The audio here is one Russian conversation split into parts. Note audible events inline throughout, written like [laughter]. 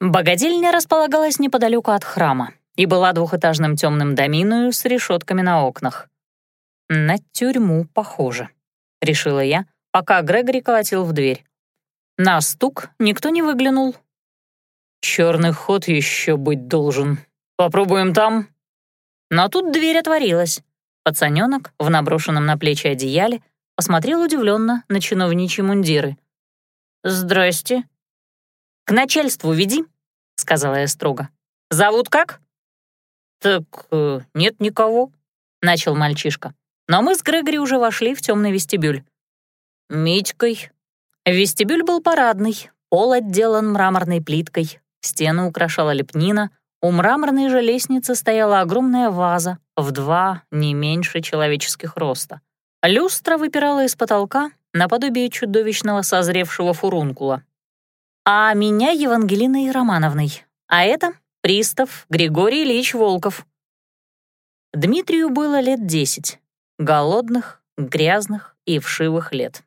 Богадельня располагалась неподалеку от храма и была двухэтажным темным доминою с решетками на окнах. «На тюрьму похоже», — решила я, пока Грегори колотил в дверь. На стук никто не выглянул. «Черный ход еще быть должен. Попробуем там?» Но тут дверь отворилась. Пацаненок в наброшенном на плечи одеяле посмотрел удивленно на чиновничьи мундиры. «Здрасте». «К начальству веди», — сказала я строго. «Зовут как?» «Так э, нет никого», — начал мальчишка. Но мы с Грегори уже вошли в темный вестибюль. «Митькой». Вестибюль был парадный, пол отделан мраморной плиткой, стену украшала лепнина, у мраморной же лестницы стояла огромная ваза в два, не меньше человеческих роста. Люстра выпирала из потолка наподобие чудовищного созревшего фурункула. А меня Евангелиной Романовной, а это пристав Григорий Ильич Волков. Дмитрию было лет десять, голодных, грязных и вшивых лет.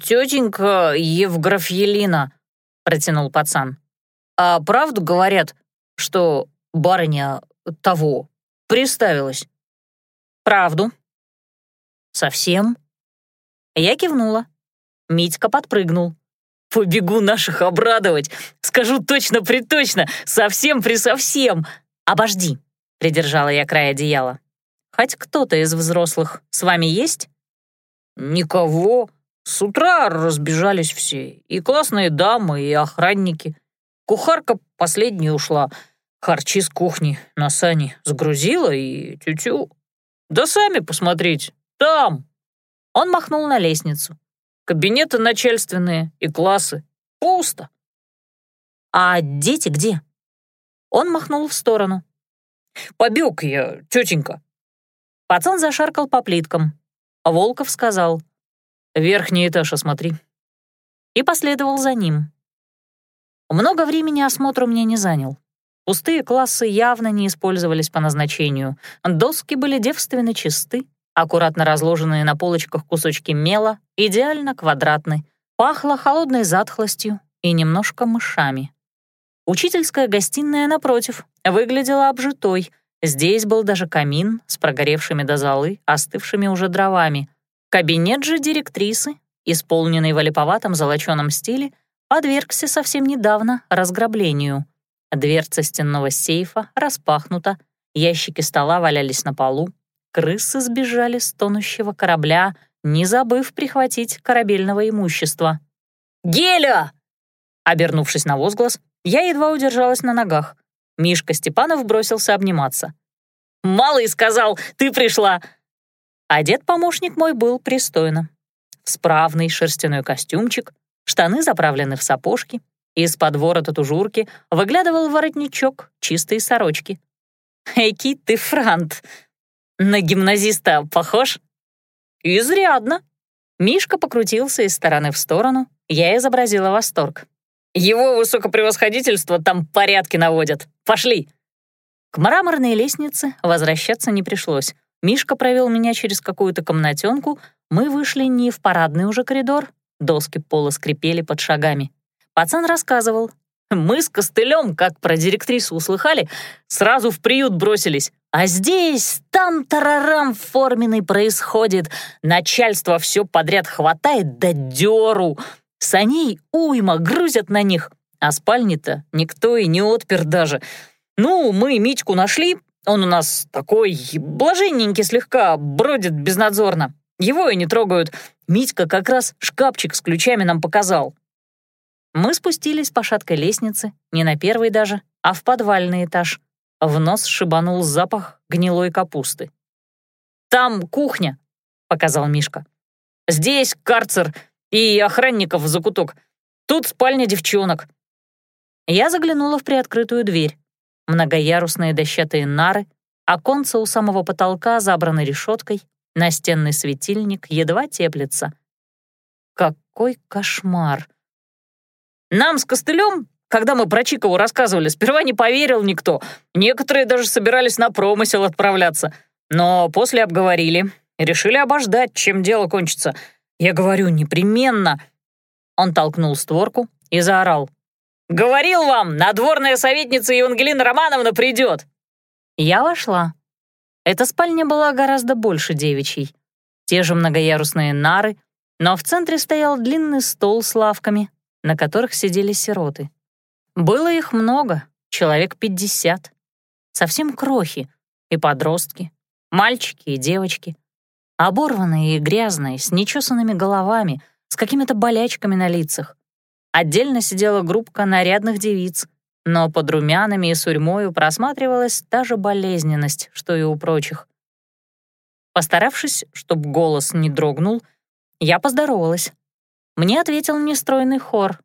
«Тетенька Евграфьелина», — протянул пацан, «а правду говорят, что барыня того приставилась?» «Правду», «Совсем?» Я кивнула. Митька подпрыгнул. «Побегу наших обрадовать! Скажу точно-приточно! Совсем-присовсем! Обожди!» — придержала я край одеяла. «Хоть кто-то из взрослых с вами есть?» «Никого. С утра разбежались все. И классные дамы, и охранники. Кухарка последняя ушла. Харчи с кухни на сани сгрузила и тю-тю. Да сами посмотрите, там!» Он махнул на лестницу. «Кабинеты начальственные и классы. Пусто». «А дети где?» Он махнул в сторону. «Побег я, тетенька». Пацан зашаркал по плиткам. Волков сказал. «Верхний этаж осмотри». И последовал за ним. Много времени осмотр у меня не занял. Пустые классы явно не использовались по назначению. Доски были девственно чисты, Аккуратно разложенные на полочках кусочки мела, идеально квадратны, пахло холодной затхлостью и немножко мышами. Учительская гостиная, напротив, выглядела обжитой. Здесь был даже камин с прогоревшими до золы, остывшими уже дровами. Кабинет же директрисы, исполненный в олиповатом золоченом стиле, подвергся совсем недавно разграблению. Дверца стенного сейфа распахнута, ящики стола валялись на полу, крысы сбежали с тонущего корабля, не забыв прихватить корабельного имущества. «Геля!» Обернувшись на возглас, я едва удержалась на ногах. Мишка Степанов бросился обниматься. «Малый сказал, ты пришла!» Одет помощник мой был пристойно. Справный шерстяной костюмчик, штаны заправлены в сапожки, из-под ворота тужурки выглядывал воротничок чистой сорочки. «Эки ты, Франт!» На гимназиста похож?» «Изрядно». Мишка покрутился из стороны в сторону, я изобразила восторг. «Его высокопревосходительство там порядки наводят. Пошли!» К мраморной лестнице возвращаться не пришлось. Мишка провел меня через какую-то комнатенку, мы вышли не в парадный уже коридор, доски пола скрипели под шагами. Пацан рассказывал. Мы с костылем, как про директрису услыхали, сразу в приют бросились. А здесь там тарарам форменный происходит. Начальство все подряд хватает да дёру. Саней уйма грузят на них. А спальни-то никто и не отпер даже. Ну, мы Митьку нашли. Он у нас такой блаженненький слегка, бродит безнадзорно. Его и не трогают. Митька как раз шкафчик с ключами нам показал. Мы спустились по шаткой лестнице, не на первый даже, а в подвальный этаж. В нос шибанул запах гнилой капусты. «Там кухня», — показал Мишка. «Здесь карцер и охранников в закуток. Тут спальня девчонок». Я заглянула в приоткрытую дверь. Многоярусные дощатые нары, оконца у самого потолка забраны решеткой, настенный светильник едва теплится. Какой кошмар! Нам с костылем когда мы про Чикову рассказывали, сперва не поверил никто. Некоторые даже собирались на промысел отправляться. Но после обговорили решили обождать, чем дело кончится. Я говорю, непременно. Он толкнул створку и заорал. Говорил вам, надворная советница Евангелина Романовна придет!» Я вошла. Эта спальня была гораздо больше девичьей. Те же многоярусные нары, но в центре стоял длинный стол с лавками, на которых сидели сироты. Было их много, человек пятьдесят. Совсем крохи, и подростки, мальчики и девочки. Оборванные и грязные, с нечесанными головами, с какими-то болячками на лицах. Отдельно сидела группка нарядных девиц, но под румянами и сурьмою просматривалась та же болезненность, что и у прочих. Постаравшись, чтобы голос не дрогнул, я поздоровалась. Мне ответил нестройный хор.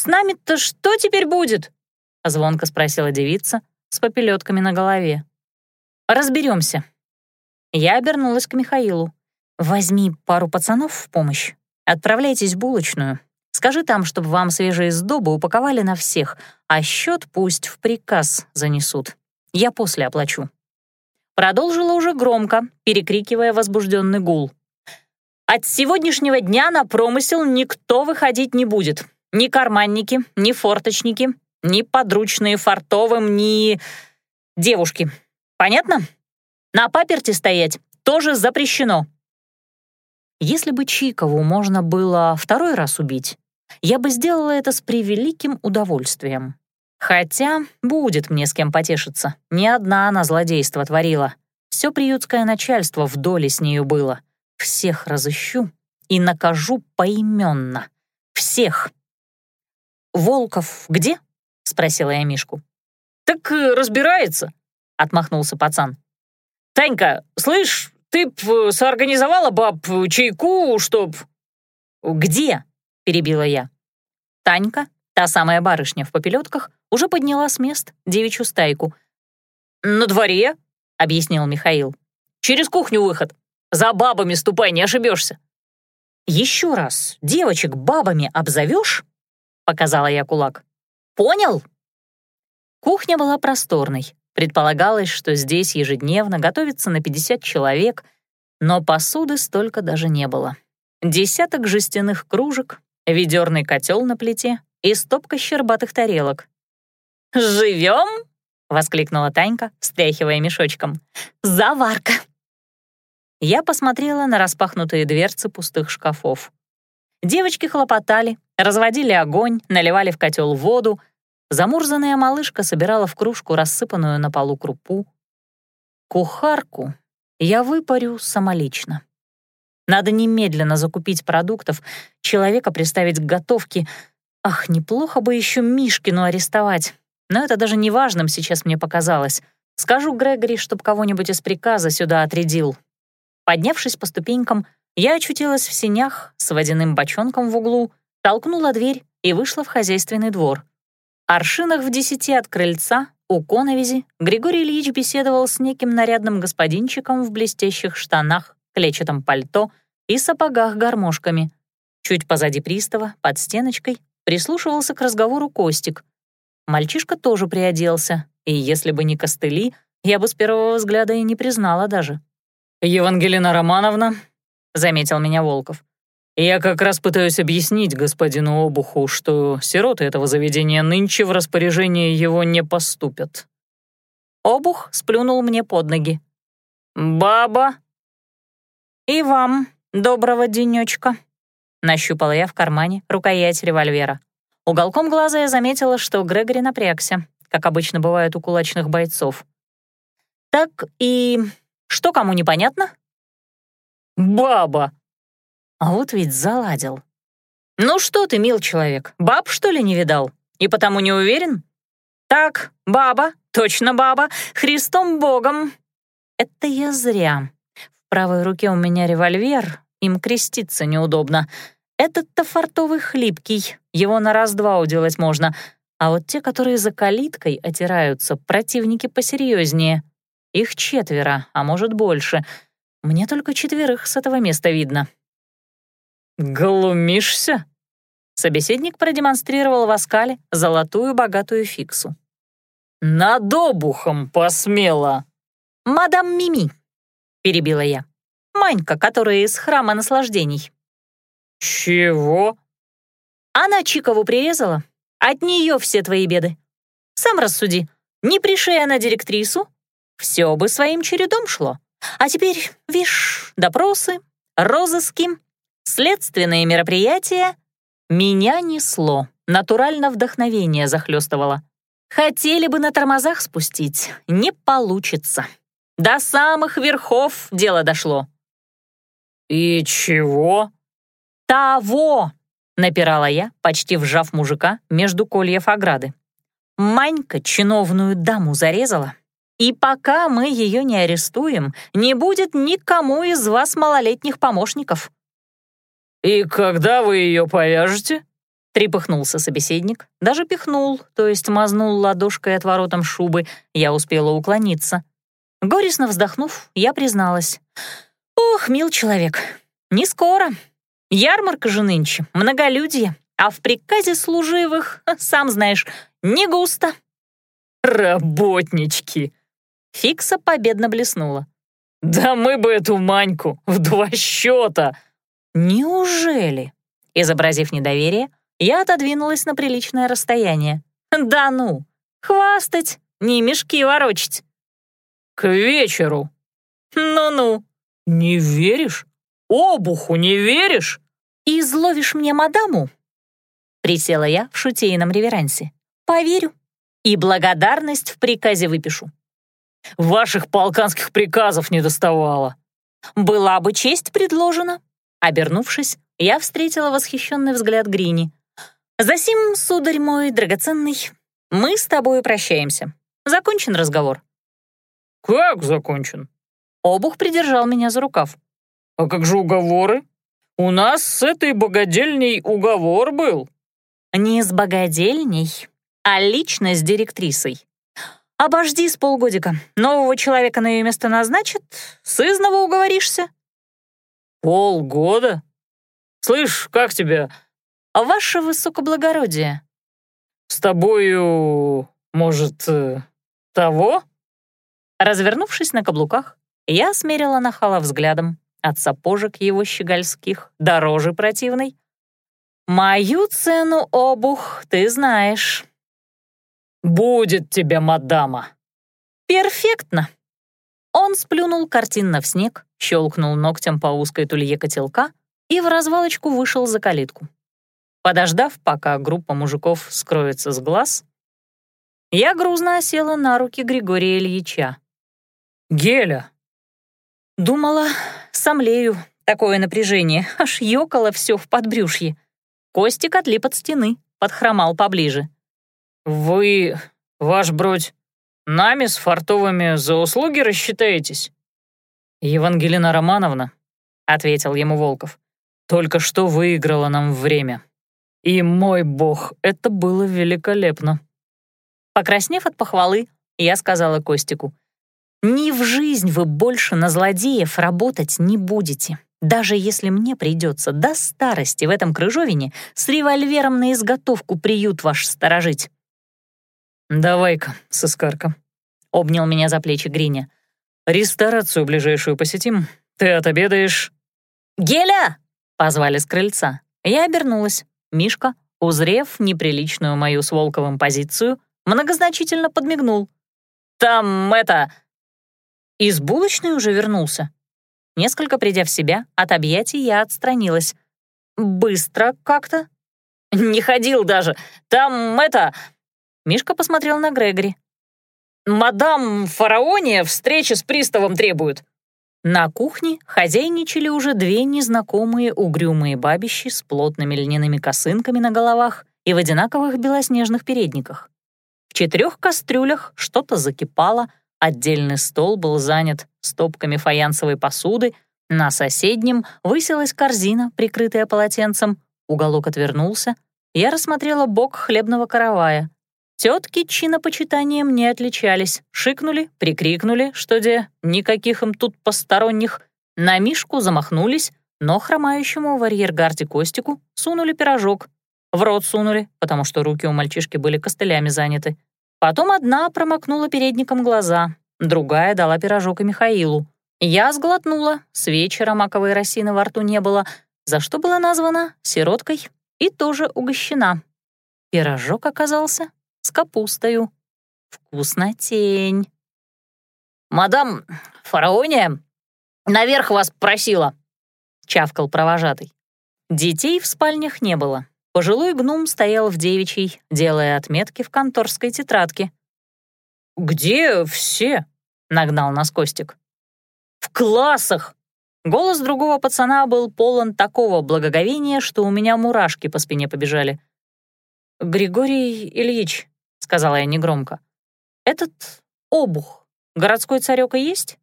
«С нами-то что теперь будет?» — звонко спросила девица с попелетками на голове. Разберемся. Я обернулась к Михаилу. «Возьми пару пацанов в помощь. Отправляйтесь в булочную. Скажи там, чтобы вам свежие сдобы упаковали на всех, а счет пусть в приказ занесут. Я после оплачу». Продолжила уже громко, перекрикивая возбужденный гул. «От сегодняшнего дня на промысел никто выходить не будет. Ни карманники, ни форточники, ни подручные фартовым, ни... девушки. Понятно? На паперте стоять тоже запрещено». Если бы Чикову можно было второй раз убить, я бы сделала это с превеликим удовольствием. Хотя будет мне с кем потешиться. Не одна она злодейство творила. Все приютское начальство в доле с нею было. Всех разыщу и накажу поименно. Всех. «Волков где?» — спросила я Мишку. «Так э, разбирается», — отмахнулся пацан. «Танька, слышь, ты б соорганизовала баб чайку, чтоб...» «Где?» — перебила я. Танька, та самая барышня в попелетках, уже подняла с мест девичью стайку. «На дворе», — объяснил Михаил. «Через кухню выход. За бабами ступай, не ошибешься. «Еще раз девочек бабами обзовешь?» — показала я кулак. «Понял?» Кухня была просторной. Предполагалось, что здесь ежедневно готовится на 50 человек, но посуды столько даже не было. Десяток жестяных кружек, ведерный котел на плите и стопка щербатых тарелок. «Живем?» — воскликнула Танька, встряхивая мешочком. «Заварка!» Я посмотрела на распахнутые дверцы пустых шкафов. Девочки хлопотали, разводили огонь, наливали в котел воду. Замурзанная малышка собирала в кружку рассыпанную на полу крупу. Кухарку я выпарю самолично. Надо немедленно закупить продуктов, человека приставить к готовке. Ах, неплохо бы еще Мишкину арестовать. Но это даже неважным сейчас мне показалось. Скажу Грегори, чтоб кого-нибудь из приказа сюда отрядил. Поднявшись по ступенькам, я очутилась в сенях с водяным бочонком в углу, толкнула дверь и вышла в хозяйственный двор. Аршинах в десяти от крыльца, у коновизи, Григорий Ильич беседовал с неким нарядным господинчиком в блестящих штанах, клетчатом пальто и сапогах-гармошками. Чуть позади пристава, под стеночкой, прислушивался к разговору Костик. Мальчишка тоже приоделся, и если бы не костыли, я бы с первого взгляда и не признала даже. «Евангелина Романовна», — заметил меня Волков, «я как раз пытаюсь объяснить господину Обуху, что сироты этого заведения нынче в распоряжение его не поступят». Обух сплюнул мне под ноги. «Баба!» «И вам доброго денечка», — нащупала я в кармане рукоять револьвера. Уголком глаза я заметила, что Грегори напрягся, как обычно бывает у кулачных бойцов. «Так и что кому непонятно?» «Баба!» А вот ведь заладил. «Ну что ты, мил человек, баб, что ли, не видал? И потому не уверен?» «Так, баба, точно баба, Христом Богом!» «Это я зря правой руке у меня револьвер, им креститься неудобно. Этот-то фартовый хлипкий, его на раз-два уделать можно. А вот те, которые за калиткой отираются, противники посерьезнее. Их четверо, а может больше. Мне только четверых с этого места видно. «Глумишься?» Собеседник продемонстрировал в оскале золотую богатую фиксу. «Над обухом посмела!» «Мадам Мими!» — перебила я. «Манька, которая из храма наслаждений». «Чего?» Она Чикову прирезала. От нее все твои беды. Сам рассуди, не пришей она директрису, все бы своим чередом шло. А теперь, вишь, допросы, розыски, следственные мероприятия. Меня несло, натурально вдохновение захлестывало. Хотели бы на тормозах спустить, не получится. До самых верхов дело дошло. «И чего?» «Того!» — напирала я, почти вжав мужика между кольев ограды. Манька чиновную даму зарезала, и пока мы ее не арестуем, не будет никому из вас малолетних помощников». «И когда вы ее повяжете?» Трепыхнулся собеседник, даже пихнул, то есть мазнул ладошкой отворотом шубы, я успела уклониться. Горестно вздохнув, я призналась. «Ох, мил человек, не скоро. Ярмарка же нынче, многолюдье, а в приказе служивых, [laughs] сам знаешь, не густо». «Работнички!» Фикса победно блеснула. «Да мы бы эту Маньку в два счета!» «Неужели?» Изобразив недоверие, я отодвинулась на приличное расстояние. «Да ну! Хвастать, не мешки ворочить!» «К вечеру!» «Ну-ну!» «Не веришь? Обуху не веришь?» «И изловишь мне мадаму?» Присела я в шутейном реверансе. «Поверю. И благодарность в приказе выпишу». «Ваших полканских приказов не доставало». «Была бы честь предложена». Обернувшись, я встретила восхищенный взгляд Грини. «Засим, сударь мой драгоценный, мы с тобой прощаемся. Закончен разговор». «Как закончен?» Обух придержал меня за рукав. «А как же уговоры? У нас с этой богадельней уговор был». «Не с богадельней, а лично с директрисой. Обожди с полгодика. Нового человека на ее место назначат, сызново уговоришься». «Полгода? Слышь, как тебя?» «Ваше высокоблагородие». «С тобою, может, э, того?» Развернувшись на каблуках, я смерила нахала взглядом от сапожек его щегольских, дороже противной. «Мою цену, обух, ты знаешь». «Будет тебе, мадама». «Перфектно». Он сплюнул картинно в снег, щелкнул ногтем по узкой тулье котелка и в развалочку вышел за калитку. Подождав, пока группа мужиков скроется с глаз, я грузно осела на руки Григория Ильича. «Геля!» Думала, сомлею, такое напряжение, аж ёкало все в подбрюшье. Костик отлип от стены, подхромал поближе. «Вы, ваш бродь, нами с фартовыми за услуги рассчитаетесь?» «Евангелина Романовна», — ответил ему Волков, «только что выиграла нам время». И, мой бог, это было великолепно. Покраснев от похвалы, я сказала Костику, «Ни в жизнь вы больше на злодеев работать не будете, даже если мне придется до старости в этом крыжовине с револьвером на изготовку приют ваш сторожить». «Давай-ка, сыскарка», — обнял меня за плечи Гриня. «Ресторацию ближайшую посетим. Ты отобедаешь...» «Геля!» — позвали с крыльца. Я обернулась. Мишка, узрев неприличную мою с Волковым позицию, многозначительно подмигнул. «Там это...» Из булочной уже вернулся. Несколько придя в себя, от объятий я отстранилась. «Быстро как-то?» «Не ходил даже. Там это...» Мишка посмотрел на Грегори. «Мадам Фараония встречи с приставом требует. На кухне хозяйничали уже две незнакомые угрюмые бабищи с плотными льняными косынками на головах и в одинаковых белоснежных передниках. В четырех кастрюлях что-то закипало, отдельный стол был занят стопками фаянсовой посуды, на соседнем высилась корзина, прикрытая полотенцем, уголок отвернулся, я рассмотрела бок хлебного каравая, Тетки чинопочитанием не отличались, шикнули, прикрикнули, что где никаких им тут посторонних, на Мишку замахнулись, но хромающему в арьергарде Костику сунули пирожок. В рот сунули, потому что руки у мальчишки были костылями заняты. Потом одна промокнула передником глаза, другая дала пирожок и Михаилу. Я сглотнула, с вечера маковой росины во рту не было, за что была названа сироткой и тоже угощена. Пирожок оказался с капустою. Вкуснотень. «Мадам Фараония наверх вас просила», — чавкал провожатый. Детей в спальнях не было. Пожилой гном стоял в девичьей, делая отметки в конторской тетрадке. «Где все?» — нагнал нас Костик. «В классах!» Голос другого пацана был полон такого благоговения, что у меня мурашки по спине побежали. «Григорий Ильич», — сказала я негромко, — «этот обух, городской царёк и есть?»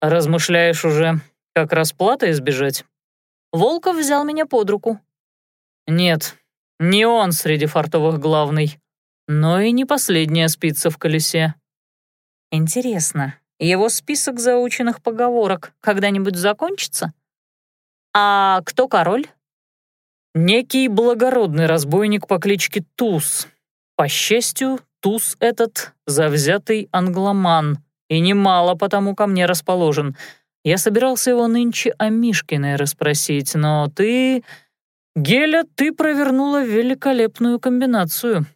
«Размышляешь уже, как расплата избежать?» Волков взял меня под руку. «Нет, не он среди фартовых главный, но и не последняя спица в колесе». «Интересно, его список заученных поговорок когда-нибудь закончится? А кто король?» «Некий благородный разбойник по кличке Туз. По счастью, Туз этот — завзятый англоман, и немало потому ко мне расположен. Я собирался его нынче о Мишкиной расспросить, но ты... Геля, ты провернула великолепную комбинацию.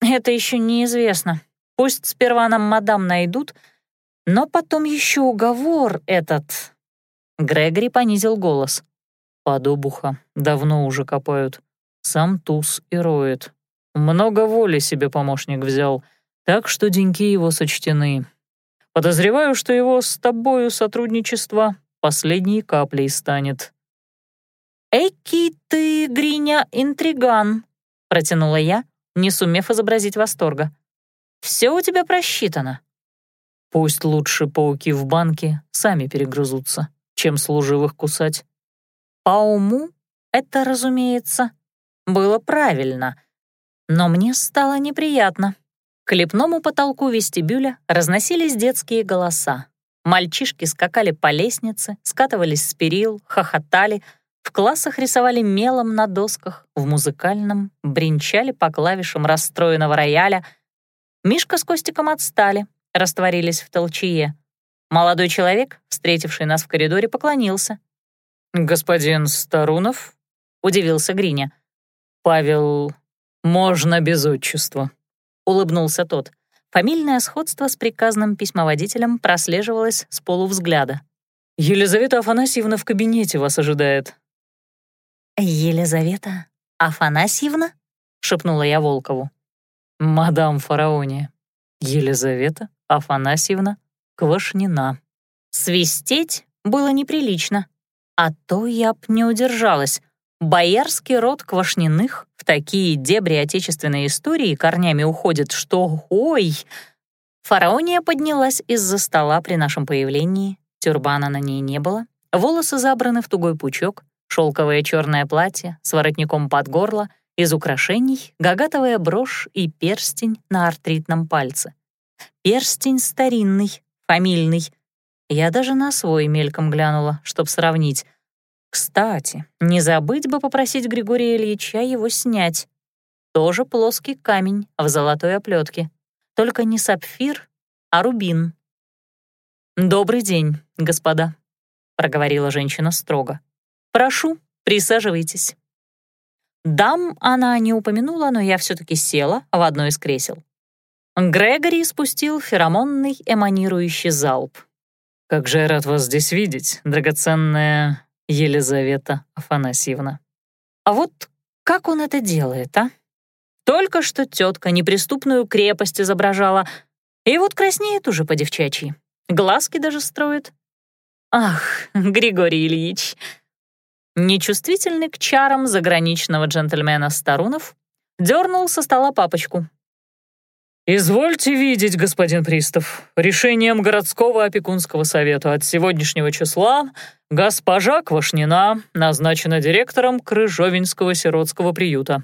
Это еще неизвестно. Пусть сперва нам мадам найдут, но потом еще уговор этот. Грегори понизил голос. Подобуха давно уже копают. Сам туз и роет. Много воли себе помощник взял, так что деньки его сочтены. Подозреваю, что его с тобою сотрудничество последней каплей станет». «Эки ты, Гриня, интриган», — протянула я, не сумев изобразить восторга. «Все у тебя просчитано». «Пусть лучше пауки в банке сами перегрызутся, чем служивых кусать». По уму это, разумеется, было правильно, но мне стало неприятно. К лепному потолку вестибюля разносились детские голоса. Мальчишки скакали по лестнице, скатывались с перил, хохотали, в классах рисовали мелом на досках, в музыкальном бренчали по клавишам расстроенного рояля. Мишка с Костиком отстали, растворились в толчее. Молодой человек, встретивший нас в коридоре, поклонился. «Господин Старунов?» — удивился Гриня. «Павел, можно без отчества», — улыбнулся тот. Фамильное сходство с приказным письмоводителем прослеживалось с полувзгляда. «Елизавета Афанасьевна в кабинете вас ожидает». «Елизавета Афанасьевна?» — шепнула я Волкову. «Мадам Фараония. Елизавета Афанасьевна Квашнина». Свистеть было неприлично, а то я б не удержалась. Боярский род Квашниных в такие дебри отечественной истории корнями уходит, что ой! Фараония поднялась из-за стола при нашем появлении, тюрбана на ней не было, волосы забраны в тугой пучок, шелковое черное платье с воротником под горло, из украшений — гагатовая брошь и перстень на артритном пальце. Перстень старинный, фамильный. Я даже на свой мельком глянула, чтоб сравнить. Кстати, не забыть бы попросить Григория Ильича его снять. Тоже плоский камень в золотой оплетке. Только не сапфир, а рубин. «Добрый день, господа», — проговорила женщина строго. «Прошу, присаживайтесь». Дам она не упомянула, но я все таки села в одно из кресел. Грегори спустил феромонный эманирующий залп. «Как же я рад вас здесь видеть, драгоценная Елизавета Афанасьевна. А вот как он это делает, а? Только что тетка неприступную крепость изображала, и вот краснеет уже по-девчачьи. Глазки даже строит. Ах, Григорий Ильич. Нечувствительный к чарам заграничного джентльмена Старунов дернул со стола папочку, «Извольте видеть, господин Пристав, решением городского опекунского совета от сегодняшнего числа госпожа Квашнина назначена директором Крыжовинского сиротского приюта».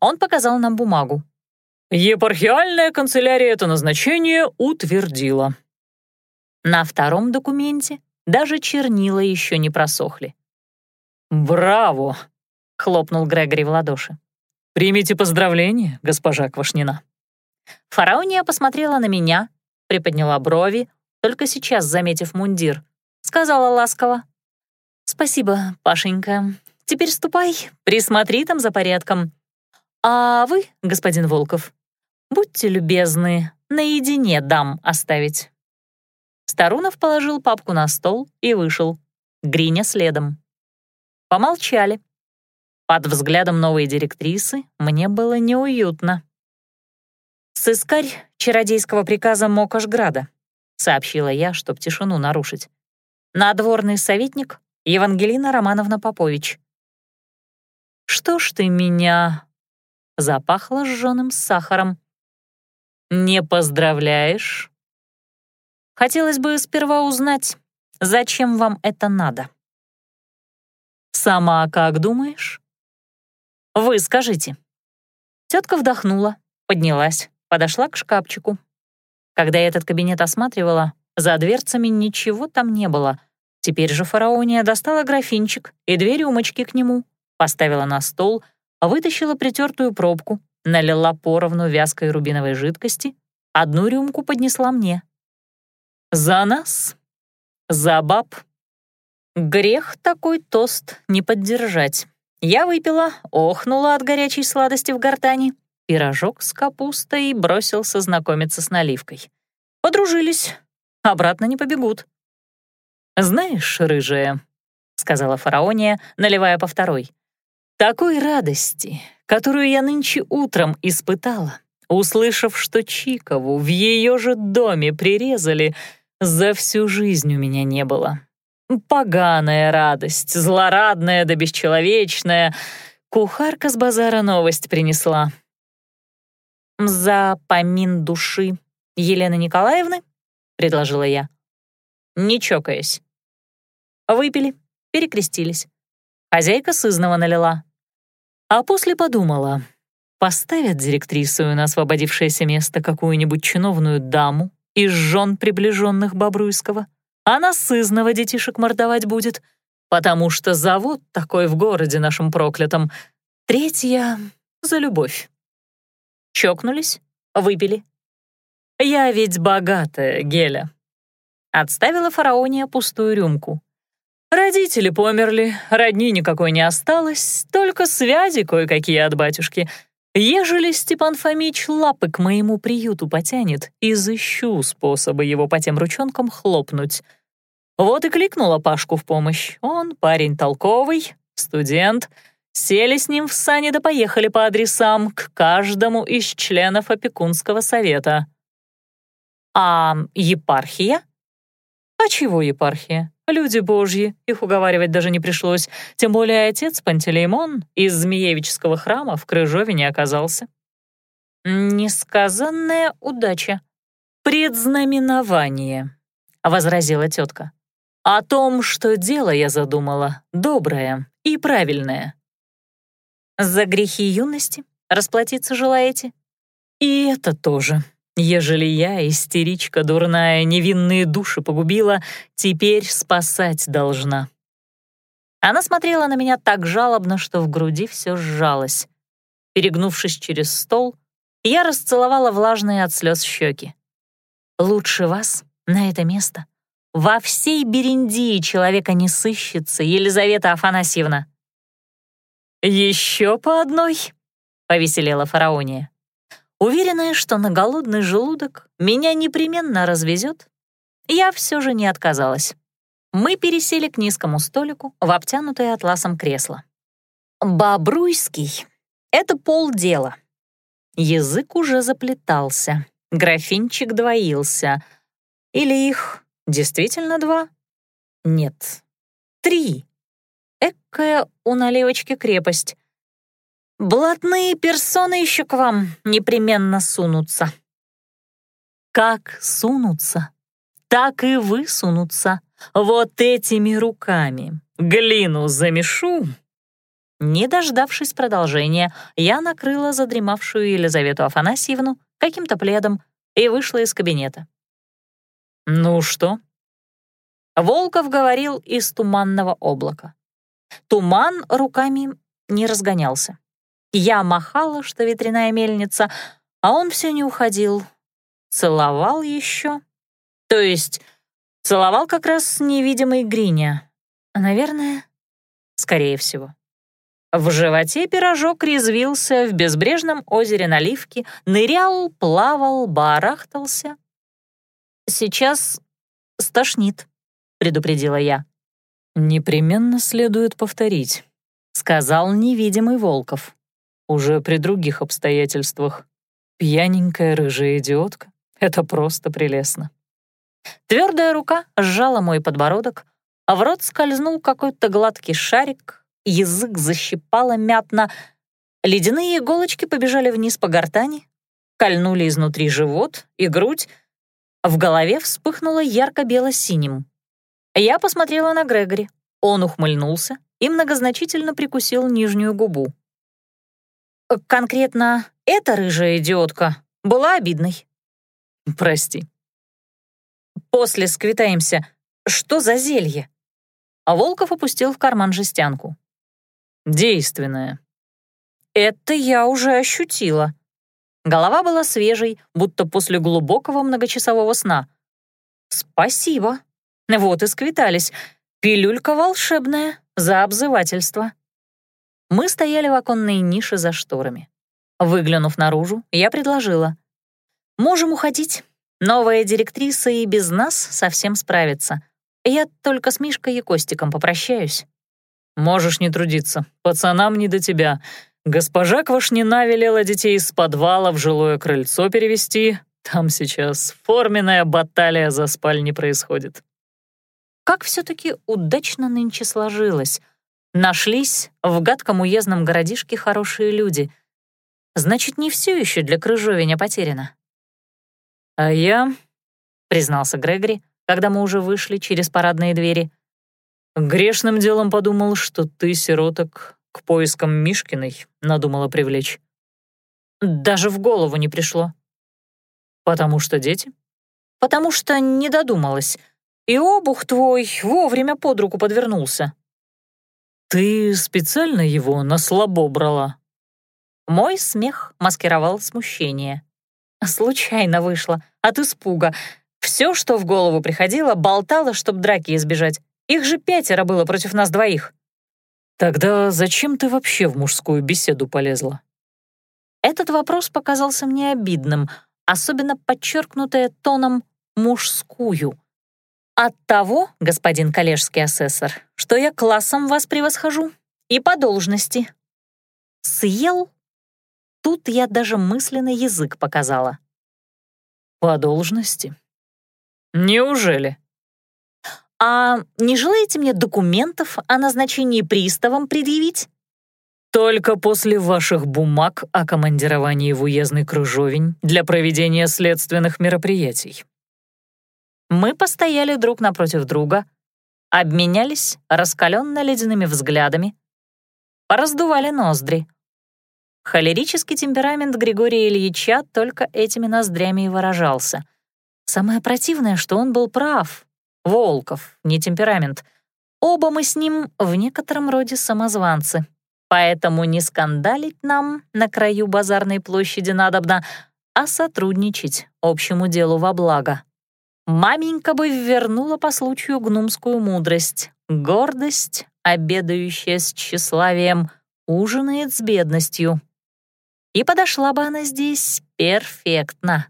Он показал нам бумагу. Епархиальная канцелярия это назначение утвердила. На втором документе даже чернила еще не просохли. «Браво!» — хлопнул Грегори в ладоши. «Примите поздравления, госпожа Квашнина». Фараония посмотрела на меня, приподняла брови, только сейчас заметив мундир. Сказала ласково. «Спасибо, Пашенька. Теперь ступай, присмотри там за порядком. «А вы, господин Волков, будьте любезны, наедине дам оставить». Старунов положил папку на стол и вышел. Гриня следом. Помолчали. Под взглядом новой директрисы мне было неуютно. «Сыскарь чародейского приказа Мокошграда», — сообщила я, чтоб тишину нарушить. «Надворный советник Евангелина Романовна Попович». «Что ж ты меня...» — запахло сжёным сахаром. «Не поздравляешь?» «Хотелось бы сперва узнать, зачем вам это надо?» «Сама как думаешь?» «Вы скажите». Тетка вдохнула, поднялась, подошла к шкафчику. Когда я этот кабинет осматривала, за дверцами ничего там не было. Теперь же фараония достала графинчик и две рюмочки к нему, поставила на стол, вытащила притертую пробку, налила поровну вязкой рубиновой жидкости, одну рюмку поднесла мне. «За нас! За баб!» Грех такой тост не поддержать. Я выпила, охнула от горячей сладости в гортани, пирожок с капустой и бросился знакомиться с наливкой. Подружились, обратно не побегут. «Знаешь, рыжая», — сказала фараония, наливая по второй, «такой радости, которую я нынче утром испытала, услышав, что Чикову в ее же доме прирезали, за всю жизнь у меня не было. Поганая радость, злорадная да бесчеловечная. Кухарка с базара новость принесла. «За помин души Елены Николаевны?» — предложила я. Не чокаясь. Выпили, перекрестились. Хозяйка сызнова налила. А после подумала, поставят директрису на освободившееся место какую-нибудь чиновную даму из жен приближенных Бобруйского — она сызного детишек мордовать будет, потому что завод такой в городе нашем проклятом. Третья — за любовь. Чокнулись, выпили. Я ведь богатая, Геля. Отставила фараония пустую рюмку. Родители померли, родни никакой не осталось, только связи кое-какие от батюшки. Ежели Степан Фомич лапы к моему приюту потянет, изыщу способы его по тем ручонкам хлопнуть. Вот и кликнула Пашку в помощь. Он парень толковый, студент. Сели с ним в сани да поехали по адресам к каждому из членов опекунского совета. А епархия? А чего епархия? Люди божьи, их уговаривать даже не пришлось. Тем более отец Пантелеймон из Змеевического храма в Крыжове не оказался. «Несказанная удача. Предзнаменование», — возразила тетка. О том, что дело я задумала доброе и правильное. За грехи юности расплатиться желаете? И это тоже. Ежели я, истеричка дурная, невинные души погубила, теперь спасать должна. Она смотрела на меня так жалобно, что в груди все сжалось. Перегнувшись через стол, я расцеловала влажные от слез щеки. «Лучше вас на это место во всей Берендии человека не сыщется, Елизавета Афанасьевна». «Еще по одной?» — повеселела фараония. Уверенная, что на голодный желудок меня непременно развезет, я все же не отказалась. Мы пересели к низкому столику в обтянутое атласом кресло. Бобруйский — это полдела. Язык уже заплетался, графинчик двоился. Или их Действительно два? Нет, три. Экая у наливочки крепость. Блатные персоны еще к вам непременно сунутся. Как сунутся, так и высунутся. Вот этими руками. Глину замешу. Не дождавшись продолжения, я накрыла задремавшую Елизавету Афанасьевну каким-то пледом и вышла из кабинета. «Ну что?» Волков говорил из туманного облака. Туман руками не разгонялся. Я махала, что ветряная мельница, а он все не уходил. Целовал еще. То есть целовал как раз невидимый Гриня. Наверное, скорее всего. В животе пирожок резвился в безбрежном озере наливки, нырял, плавал, барахтался. «Сейчас стошнит», — предупредила я. «Непременно следует повторить», — сказал невидимый Волков. «Уже при других обстоятельствах. Пьяненькая рыжая идиотка — это просто прелестно». Твердая рука сжала мой подбородок, а в рот скользнул какой-то гладкий шарик, язык защипало мятно, ледяные иголочки побежали вниз по гортани, кольнули изнутри живот и грудь, в голове вспыхнуло ярко-бело-синим. Я посмотрела на Грегори. Он ухмыльнулся и многозначительно прикусил нижнюю губу. «Конкретно эта рыжая идиотка была обидной». «Прости». «После сквитаемся. Что за зелье?» А Волков опустил в карман жестянку. «Действенное». «Это я уже ощутила». Голова была свежей, будто после глубокого многочасового сна. «Спасибо», вот и сквитались. Пилюлька волшебная, за обзывательство. Мы стояли в оконной нише за шторами. Выглянув наружу, я предложила. «Можем уходить. Новая директриса и без нас совсем справится. Я только с Мишкой и Костиком попрощаюсь». «Можешь не трудиться. Пацанам не до тебя. Госпожа Квашнина велела детей из подвала в жилое крыльцо перевести. Там сейчас форменная баталия за спальни происходит». Как все-таки удачно нынче сложилось. Нашлись в гадком уездном городишке хорошие люди. Значит, не все еще для Крыжовиня потеряно. «А я», — признался Грегори, когда мы уже вышли через парадные двери, «грешным делом подумал, что ты, сироток, к поискам Мишкиной надумала привлечь». «Даже в голову не пришло». «Потому что дети?» «Потому что не додумалась. И обух твой вовремя под руку подвернулся». «Ты специально его на слабо брала?» Мой смех маскировал смущение. Случайно вышло, от испуга. Все, что в голову приходило, болтало, чтоб драки избежать. Их же пятеро было против нас двоих. «Тогда зачем ты вообще в мужскую беседу полезла?» Этот вопрос показался мне обидным, особенно подчеркнутое тоном «мужскую». От того, господин коллежский асессор, что я классом вас превосхожу и по должности. Съел? Тут я даже мысленный язык показала. По должности? Неужели? А не желаете мне документов о назначении приставом предъявить? Только после ваших бумаг о командировании в уездный кружовень для проведения следственных мероприятий. Мы постояли друг напротив друга, обменялись раскаленно-ледяными взглядами, раздували ноздри. Холерический темперамент Григория Ильича только этими ноздрями и выражался. Самое противное, что он был прав. Волков, не темперамент. Оба мы с ним в некотором роде самозванцы. Поэтому не скандалить нам на краю базарной площади надобно, а сотрудничать общему делу во благо. Маменька бы вернула по случаю гнумскую мудрость. Гордость, обедающая с тщеславием, ужинает с бедностью. И подошла бы она здесь перфектно.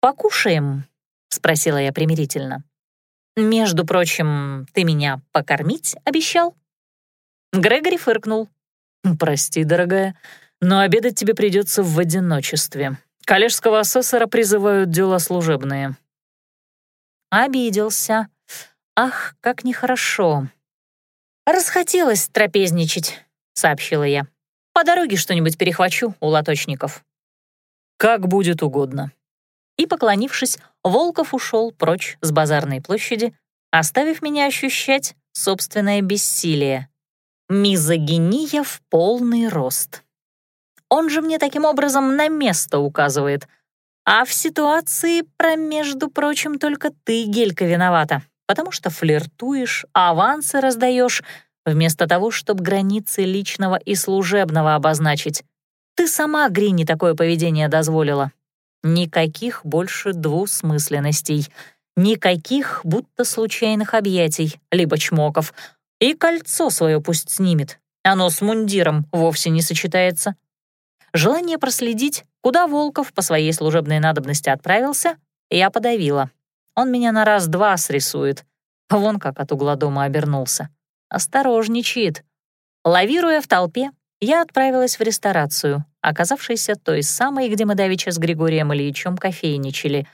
«Покушаем?» — спросила я примирительно. «Между прочим, ты меня покормить обещал?» Грегори фыркнул. «Прости, дорогая, но обедать тебе придется в одиночестве. Коллежского асессора призывают дела служебные. Обиделся. Ах, как нехорошо. «Расхотелось трапезничать», — сообщила я. «По дороге что-нибудь перехвачу у лоточников». «Как будет угодно». И, поклонившись, Волков ушел прочь с базарной площади, оставив меня ощущать собственное бессилие. Мизогиния в полный рост. Он же мне таким образом на место указывает — а в ситуации про, между прочим, только ты, Гелька, виновата, потому что флиртуешь, авансы раздаешь, вместо того, чтобы границы личного и служебного обозначить. Ты сама Грини такое поведение дозволила. Никаких больше двусмысленностей, никаких будто случайных объятий, либо чмоков. И кольцо свое пусть снимет, Оно с мундиром вовсе не сочетается. Желание проследить, куда Волков по своей служебной надобности отправился, я подавила. Он меня на раз-два срисует. Вон как от угла дома обернулся. Осторожничает. Лавируя в толпе, я отправилась в ресторацию, оказавшейся той самой, где мы давеча с Григорием Ильичем кофейничали.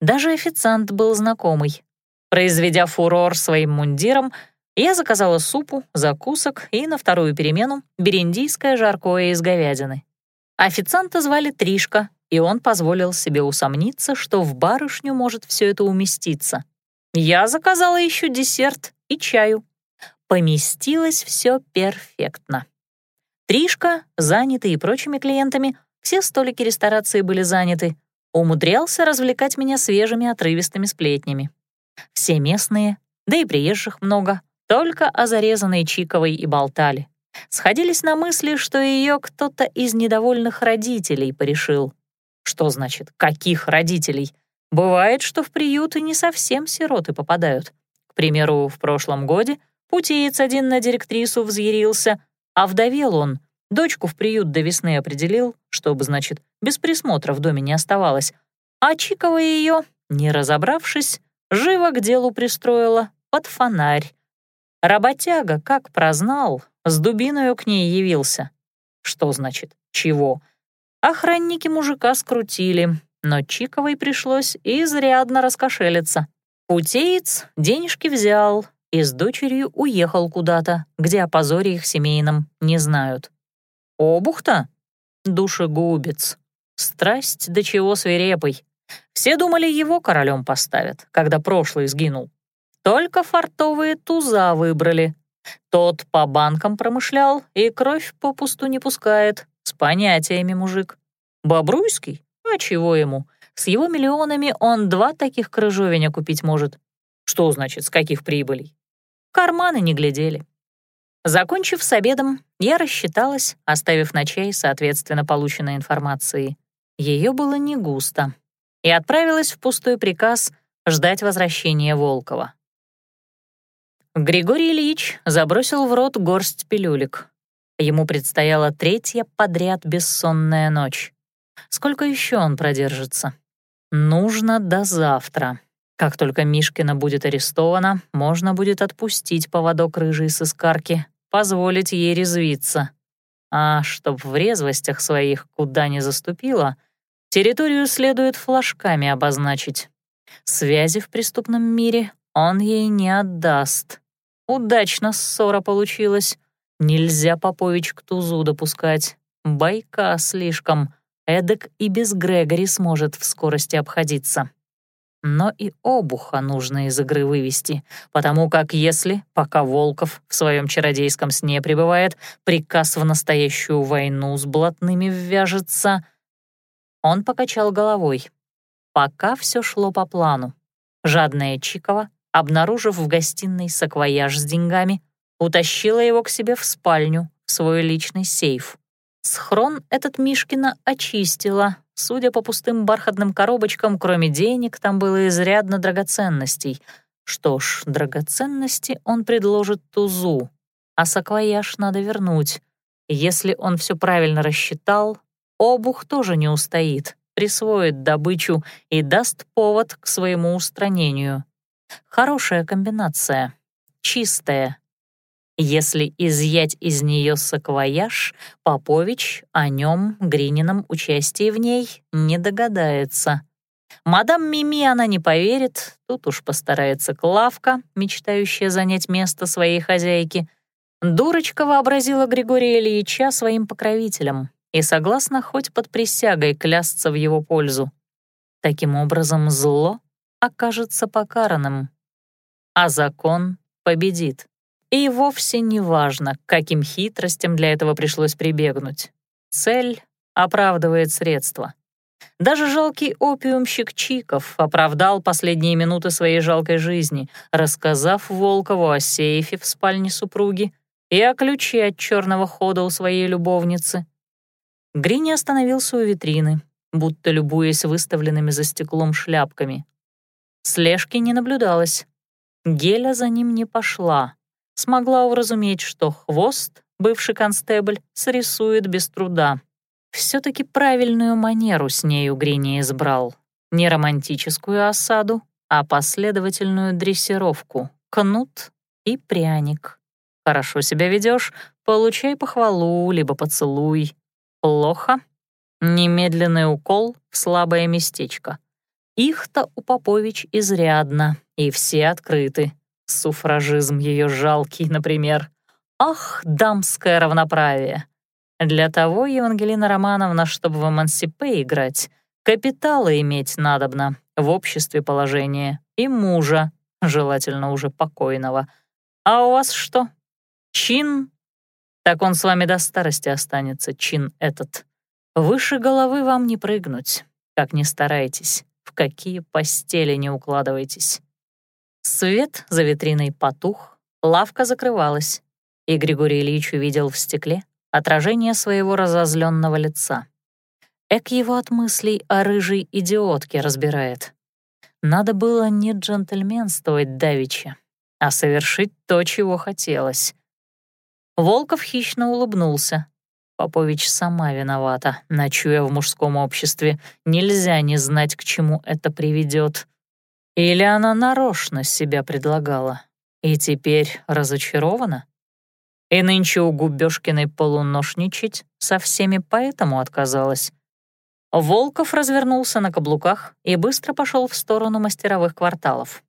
Даже официант был знакомый. Произведя фурор своим мундиром, я заказала супу, закусок и на вторую перемену бериндийское жаркое из говядины. Официанта звали Тришка, и он позволил себе усомниться, что в барышню может все это уместиться. Я заказала еще десерт и чаю. Поместилось все перфектно. Тришка, занятый и прочими клиентами, все столики ресторации были заняты, умудрялся развлекать меня свежими отрывистыми сплетнями. Все местные, да и приезжих много, только о зарезанной Чиковой и болтали. Сходились на мысли, что ее кто-то из недовольных родителей порешил. Что значит «каких родителей»? Бывает, что в приюты не совсем сироты попадают. К примеру, в прошлом годе путеец один на директрису взъярился, а вдовел он, дочку в приют до весны определил, чтобы, значит, без присмотра в доме не оставалось, а Чикова ее, не разобравшись, живо к делу пристроила под фонарь. Работяга, как прознал, с дубиною к ней явился. Что значит «чего»? Охранники мужика скрутили, но Чиковой пришлось изрядно раскошелиться. Путеец денежки взял, и с дочерью уехал куда-то, где о позоре их семейном не знают. Обух-то? Душегубец. Страсть до чего свирепой. Все думали, его королем поставят, когда прошлый сгинул. Только фартовые туза выбрали. Тот по банкам промышлял и кровь попусту не пускает. С понятиями мужик. Бобруйский? А чего ему? С его миллионами он два таких крыжовеня купить может. Что значит, с каких прибылей? карманы не глядели. Закончив с обедом, я рассчиталась, оставив на чай соответственно полученной информации. Ее было не густо. И отправилась в пустой приказ ждать возвращения Волкова. Григорий Ильич забросил в рот горсть пилюлек. Ему предстояла третья подряд бессонная ночь. Сколько еще он продержится? Нужно до завтра. Как только Мишкина будет арестована, можно будет отпустить поводок рыжей с искарки, позволить ей резвиться. А чтоб в резвостях своих куда не заступила, территорию следует флажками обозначить. Связи в преступном мире он ей не отдаст. Удачно ссора получилась. Нельзя Попович к тузу допускать. Байка слишком. Эдак и без Грегори сможет в скорости обходиться но и обуха нужно из игры вывести, потому как если, пока Волков в своем чародейском сне пребывает, приказ в настоящую войну с блатными ввяжется... Он покачал головой. Пока все шло по плану. Жадная Чикова, обнаружив в гостиной саквояж с деньгами, утащила его к себе в спальню, в свой личный сейф. Схрон этот Мишкина очистила, Судя по пустым бархатным коробочкам, кроме денег, там было изрядно драгоценностей. Что ж, драгоценности он предложит Тузу, а саквояж надо вернуть. Если он все правильно рассчитал, обух тоже не устоит, присвоит добычу и даст повод к своему устранению. Хорошая комбинация, чистая, если изъять из нее саквояж, Попович о нем, Гринином участии в ней, не догадается. Мадам Мими она не поверит, тут уж постарается Клавка, мечтающая занять место своей хозяйки. Дурочка вообразила Григория Ильича своим покровителем и согласна хоть под присягой клясться в его пользу. Таким образом, зло окажется покаранным, а закон победит. И вовсе не важно, каким хитростям для этого пришлось прибегнуть. Цель оправдывает средства. Даже жалкий опиумщик Чиков оправдал последние минуты своей жалкой жизни, рассказав Волкову о сейфе в спальне супруги и о ключе от черного хода у своей любовницы. Грини остановился у витрины, будто любуясь выставленными за стеклом шляпками. Слежки не наблюдалось. Геля за ним не пошла смогла уразуметь, что хвост бывший констебль, срисует без труда. Все-таки правильную манеру с нею Грини избрал. Не романтическую осаду, а последовательную дрессировку, кнут и пряник. Хорошо себя ведешь, получай похвалу, либо поцелуй. Плохо — немедленный укол в слабое местечко. Их-то у Попович изрядно, и все открыты. Суфражизм ее жалкий, например. Ах, дамское равноправие! Для того, Евангелина Романовна, чтобы в эмансипе играть, капитала иметь надобно, в обществе положение, и мужа, желательно уже покойного. А у вас что? Чин? Так он с вами до старости останется, чин этот. Выше головы вам не прыгнуть, как ни старайтесь, какие постели не укладывайтесь. Свет за витриной потух, лавка закрывалась, и Григорий Ильич увидел в стекле отражение своего разозленного лица. Эк его от мыслей о рыжей идиотке разбирает. Надо было не джентльменствовать давеча, а совершить то, чего хотелось. Волков хищно улыбнулся. Попович сама виновата, ночуя в мужском обществе. Нельзя не знать, к чему это приведет. Или она нарочно себя предлагала и теперь разочарована? И нынче у Губёшкиной полуношничать со всеми поэтому отказалась. Волков развернулся на каблуках и быстро пошел в сторону мастеровых кварталов.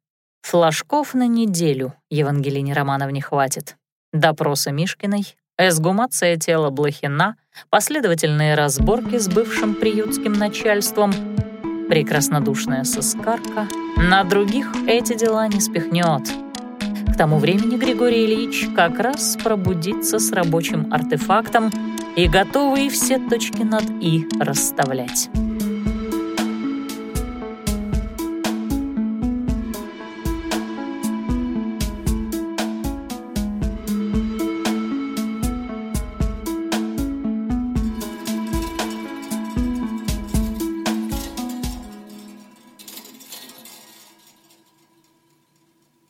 Флажков на неделю Евангелине Романовне хватит. Допросы Мишкиной, эсгумация тела Блохина, последовательные разборки с бывшим приютским начальством, прекраснодушная соскарка. На других эти дела не спихнет. К тому времени Григорий Ильич как раз пробудится с рабочим артефактом и готовый все точки над «и» расставлять.